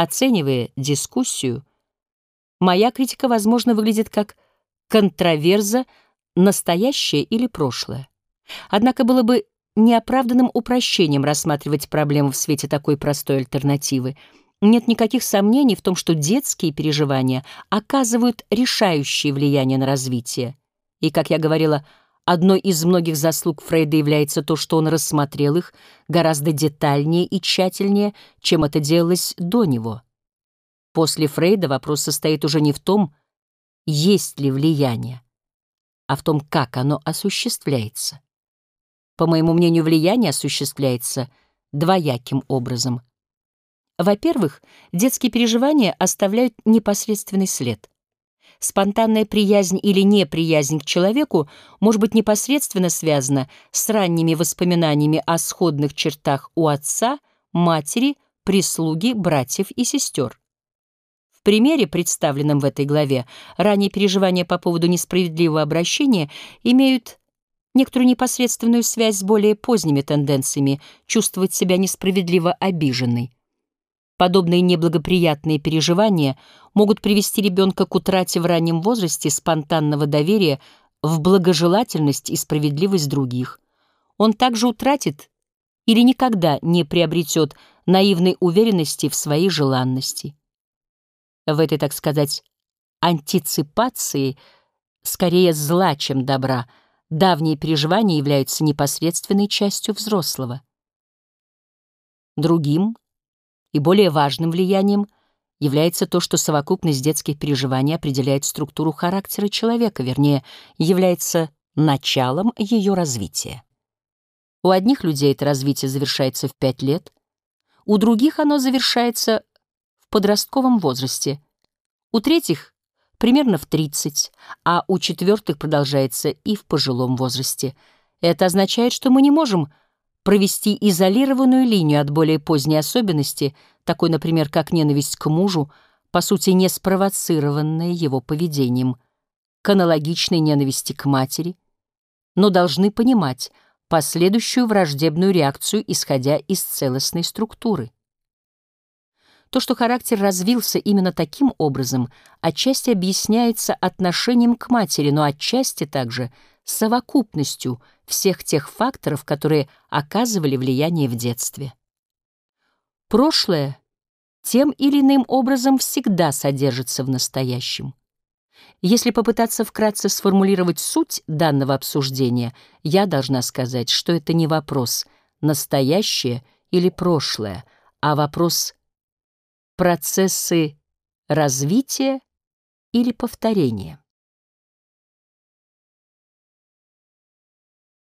Оценивая дискуссию, моя критика, возможно, выглядит как контраверза настоящее или прошлое. Однако было бы неоправданным упрощением рассматривать проблему в свете такой простой альтернативы. Нет никаких сомнений в том, что детские переживания оказывают решающее влияние на развитие. И, как я говорила, одной из многих заслуг Фрейда является то, что он рассмотрел их гораздо детальнее и тщательнее, чем это делалось до него. После Фрейда вопрос состоит уже не в том, есть ли влияние, а в том, как оно осуществляется. По моему мнению, влияние осуществляется двояким образом. Во-первых, детские переживания оставляют непосредственный след. Спонтанная приязнь или неприязнь к человеку может быть непосредственно связана с ранними воспоминаниями о сходных чертах у отца, матери, прислуги, братьев и сестер. В примере, представленном в этой главе, ранние переживания по поводу несправедливого обращения имеют некоторую непосредственную связь с более поздними тенденциями чувствовать себя несправедливо обиженной. Подобные неблагоприятные переживания могут привести ребенка к утрате в раннем возрасте спонтанного доверия в благожелательность и справедливость других. Он также утратит или никогда не приобретет наивной уверенности в своей желанности в этой, так сказать, антиципации скорее зла, чем добра, давние переживания являются непосредственной частью взрослого. Другим и более важным влиянием является то, что совокупность детских переживаний определяет структуру характера человека, вернее, является началом ее развития. У одних людей это развитие завершается в пять лет, у других оно завершается в подростковом возрасте, у третьих — примерно в 30, а у четвертых продолжается и в пожилом возрасте. Это означает, что мы не можем провести изолированную линию от более поздней особенности, такой, например, как ненависть к мужу, по сути, не спровоцированная его поведением, к аналогичной ненависти к матери, но должны понимать последующую враждебную реакцию, исходя из целостной структуры. То, что характер развился именно таким образом, отчасти объясняется отношением к матери, но отчасти также совокупностью всех тех факторов, которые оказывали влияние в детстве. Прошлое тем или иным образом всегда содержится в настоящем. Если попытаться вкратце сформулировать суть данного обсуждения, я должна сказать, что это не вопрос «настоящее» или «прошлое», а вопрос процессы развития или повторения.